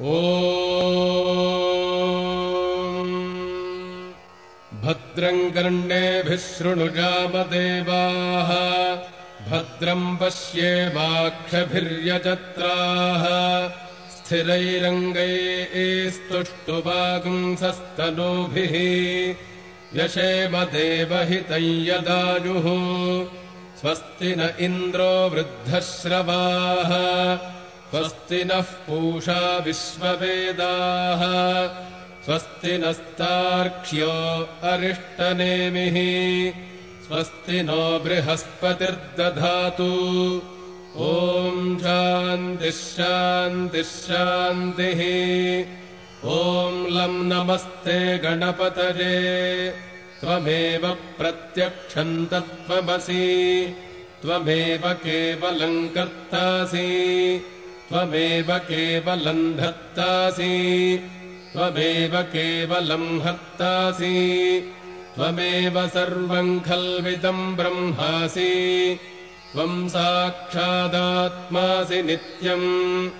ओ भद्रम् कर्णेभिः शृणुजामदेवाः भद्रम् पश्येमाक्षभिर्यजत्राः स्थिरैरङ्गैस्तुष्टुवागुंसस्तनूभिः यशेमदेवहितम् यदायुः स्वस्ति न इन्द्रो वृद्धश्रवाः स्वस्ति नः पूषा विश्ववेदाः। स्वस्ति नस्तार्क्ष्यो अरिष्टनेमिः। स्वस्ति नो बृहस्पतिर्दधातु। ॐ शान्तिः ॐ लम् नमस्ते गणपतये। त्वमेव प्रत्यक्षम् तत्त्वमसि। त्वमेव केवलम् कर्तासि त्वमेव केवलम् धत्तासि त्वमेव केवलम् हर्तासि त्वमेव सर्वम् खल्विदम् ब्रह्मासि। त्वम् साक्षादात्मासि नित्यम्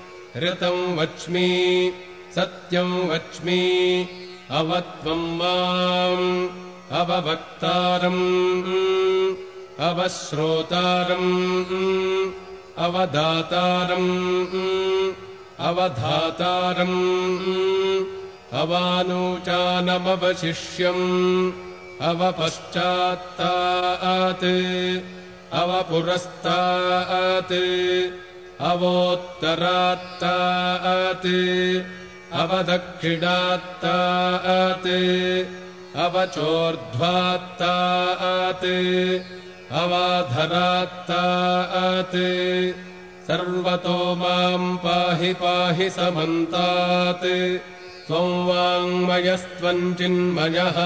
ऋतम् वच्मि सत्यम् वच्मि अवत्वम् माम् अववक्तारम् अवश्रोतारम् अवदातारम् अवधातारम् अवानूचानमवशिष्यम् अवपश्चात्तात् अवपुरस्तात् अवोत्तरात्तात् अवदक्षिणात्तात् अवचोर्ध्वात्तात् अवाधरात्तात् सर्वतो माम् पाहि पाहि समन्तात्। त्वम् वाङ्मयस्त्वम् चिन्मयः।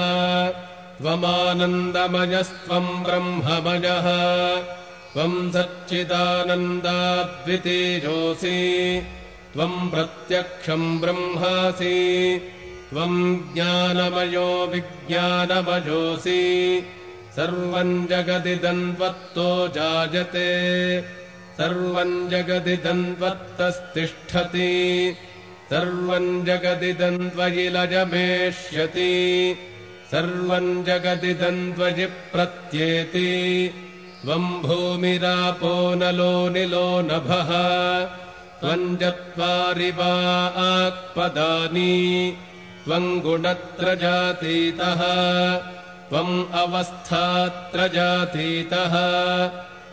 त्वमानन्दमयस्त्वम् ब्रह्ममयः। त्वम् सच्चिदानन्दाद्वितीयोऽसि। त्वम् प्रत्यक्षम् ब्रह्मासि। त्वम् ज्ञानमयो विज्ञानमयोऽसि सर्वम् जगदिदम् त्वत्तो जायते। सर्वम् जगदिदम् त्वत्तस्तिष्ठति सर्वम् जगदिदम् त्वयि लजमेष्यति सर्वम् जगदिदम् त्वयि प्रत्येति त्वम् भूमिरापो नलो निलो नभः। त्वम् चत्वारि वा आक्पदानि त्वम् गुणत्रजातीतः त्वम् अवस्थात्रजातीतः।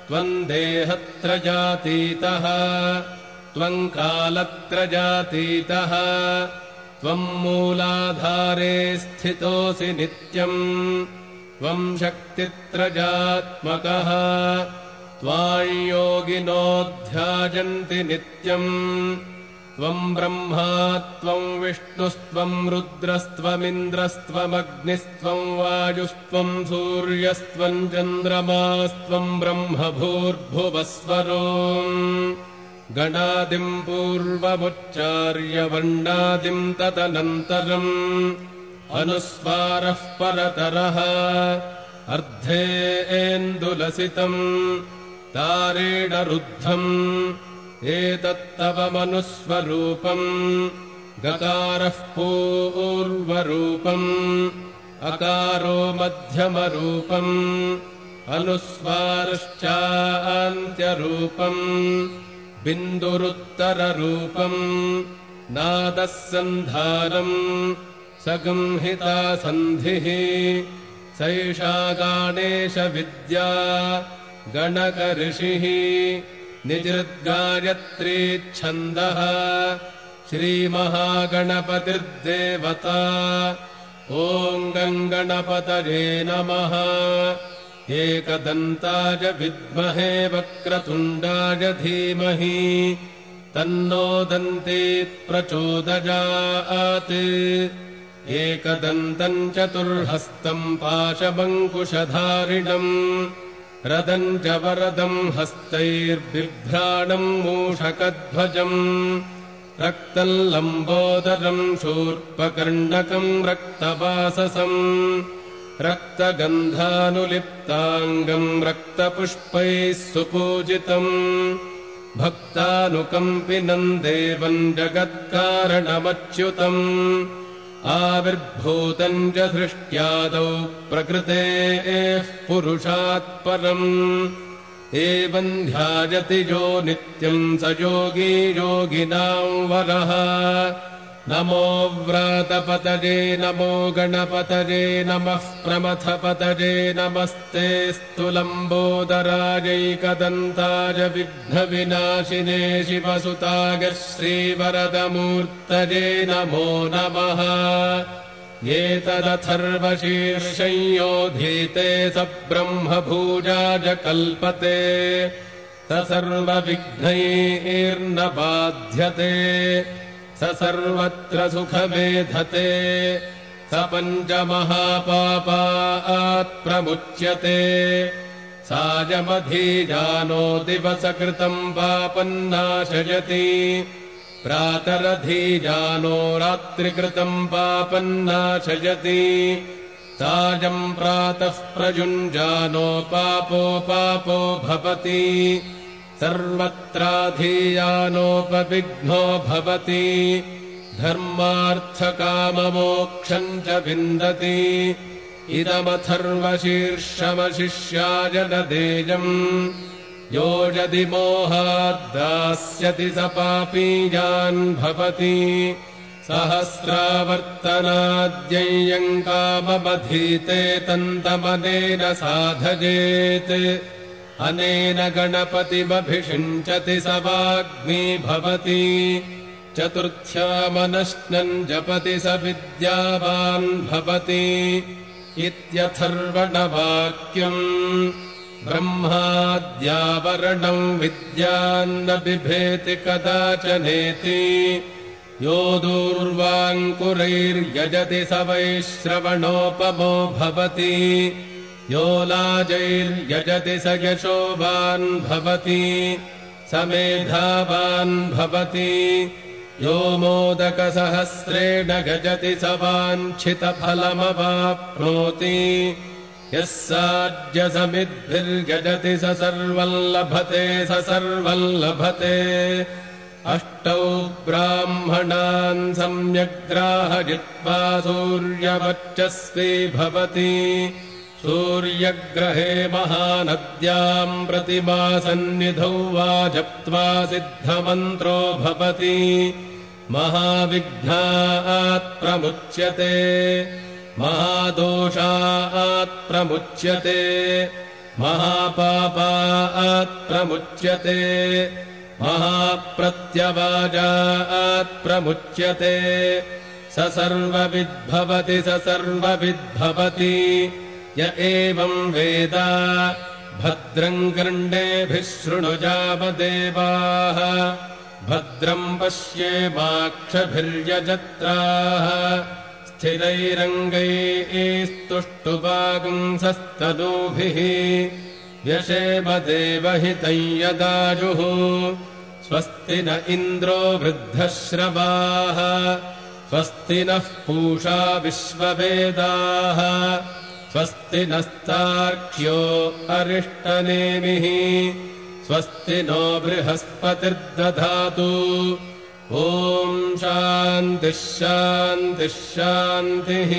त्वम् देहत्रजातीतः। त्वम् कालत्रजातीतः। त्वम् मूलाधारे स्थितोऽसि नित्यम्। त्वम् शक्तित्रजात्मकः। त्वायोगिनोऽध्यायन्ति नित्यम् त्वम् ब्रह्मा त्वम् विष्णुस्त्वम् रुद्रस्त्वमिन्द्रस्त्वमग्निस्त्वम् वायुस्त्वम् सूर्यस्त्वम् चन्द्रमास्त्वम् ब्रह्मभूर्भुवस्वरो गणादिम् पूर्वमुच्चार्य वर्णादिम् तदनन्तरम्। अनुस्वारः परतरः अर्धे एन्दुलसितम् तारेण रुद्धम् एतत्तव मनुस्वरूपम् गकारः पूर्वरूपम् अकारो मध्यमरूपम् अनुस्वारश्चान्त्यरूपम् बिन्दुरुत्तररूपम् नादः सन्धानम् सगंहिता सन्धिः सैषा गाणेशविद्या गणकऋषिः निजृद्गायत्रीच्छन्दः श्रीमहागणपतिर्देवता। ॐ गङ्गणपतये नमः। एकदन्ताय विद्महे वक्रतुण्डाय धीमहि। तन्नो दन्ती प्रचोदयात्। एकदन्तम् चतुर्हस्तम् पाशमङ्कुशधारिणम् रदम् च वरदम् हस्तैर्बिभ्राणम् मूषकध्वजम् रक्तम् लम्बोदरम् शूर्पकर्णकम् रक्तवाससम् रक्तगन्धानुलिप्ताङ्गम् रक्तपुष्पैः सुपूजितम् भक्तानुकम्पिनम् देवम् जगत्कारणमच्युतम् आविर्भूतम् च सृष्ट्यादौ प्रकृतेः पुरुषात् परम्। एवम् ध्यायति यो नित्यम् स योगी योगिनाम् वरः नमो व्रातपतजे नमो गणपतजे नमः प्रमथपतजे नमस्ते स्तुलम्बोदराजैकदन्ताय विघ्नविनाशिने शिवसुताग श्रीवरदमूर्तजे नमो नमः। एतदथर्वशीर्षंयोधीते स ब्रह्मभूजाज कल्पते स सर्वविघ्नैर्न बाध्यते स सर्वत्र सुखमेधते स पञ्चमहापापात्प्रमुच्यते सायमधीजानो दिवसकृतम् पापन्नाशयति प्रातरधीजानो रात्रिकृतम् पापन्नाशयति सायम् प्रातः प्रयुञ्जानो पापो पापो भवति सर्वत्राधीयानोपविघ्नो भवति। धर्मार्थकाममोक्षम् च विन्दति। इदमथर्वशीर्षमशिष्याय न देयम् यो यदि मोहाद्दास्यति स पापीयान् भवति। सहस्रावर्तनाद्यय्यम् काममधीते तन्तमनेन साधयेत् अनेन गणपतिमभिषिञ्चति स वाग्मी भवति। चतुर्थ्यामनश्नम् जपति स विद्यावान् भवति। इत्यथर्वणवाक्यम् ब्रह्माद्यावरणम् विद्यान्न बिभेति कदाचनेति। यो दूर्वाङ्कुरैर्यजति स वैश्रवणोपमो भवति यो लाजैर्यजति स यशोवान् भवति स मेधावान् भवति। यो मोदकसहस्रेण गजति स वाञ्छितफलमवाप्नोति। यः साज्यसमिद्भिर्गजति स सर्वम् लभते स सर्वम् लभते अष्टौ ब्राह्मणान् सम्यग्राहयित्वा सूर्यवर्चस्वी भवति सूर्यग्रहे महानद्याम् प्रतिमासन्निधौ वा जप्त्वा सिद्धमन्त्रो भवति। महाविघ्नात् प्रमुच्यते। महादोषात् प्रमुच्यते। महापापात् प्रमुच्यते। महाप्रत्यवाजात् प्रमुच्यते। स सर्वविद्भवति स सर्वविद्भवति य एवम् वेद। भद्रम् कर्णेभिः शृणुजावदेवाः भद्रम् पश्येमाक्षभिर्यजत्राः स्थिरैरङ्गैस्तुष्टुपागुंसस्तनूभिः व्यशेमदेवहितम् यदाजुः। स्वस्ति न इन्द्रो वृद्धश्रवाः। स्वस्ति नः पूषा विश्ववेदाः स्वस्ति नस्तार्क्ष्यो अरिष्टनेमिः। स्वस्ति नो बृहस्पतिर्दधातु। ॐ शान्तिः शान्तिः शान्तिः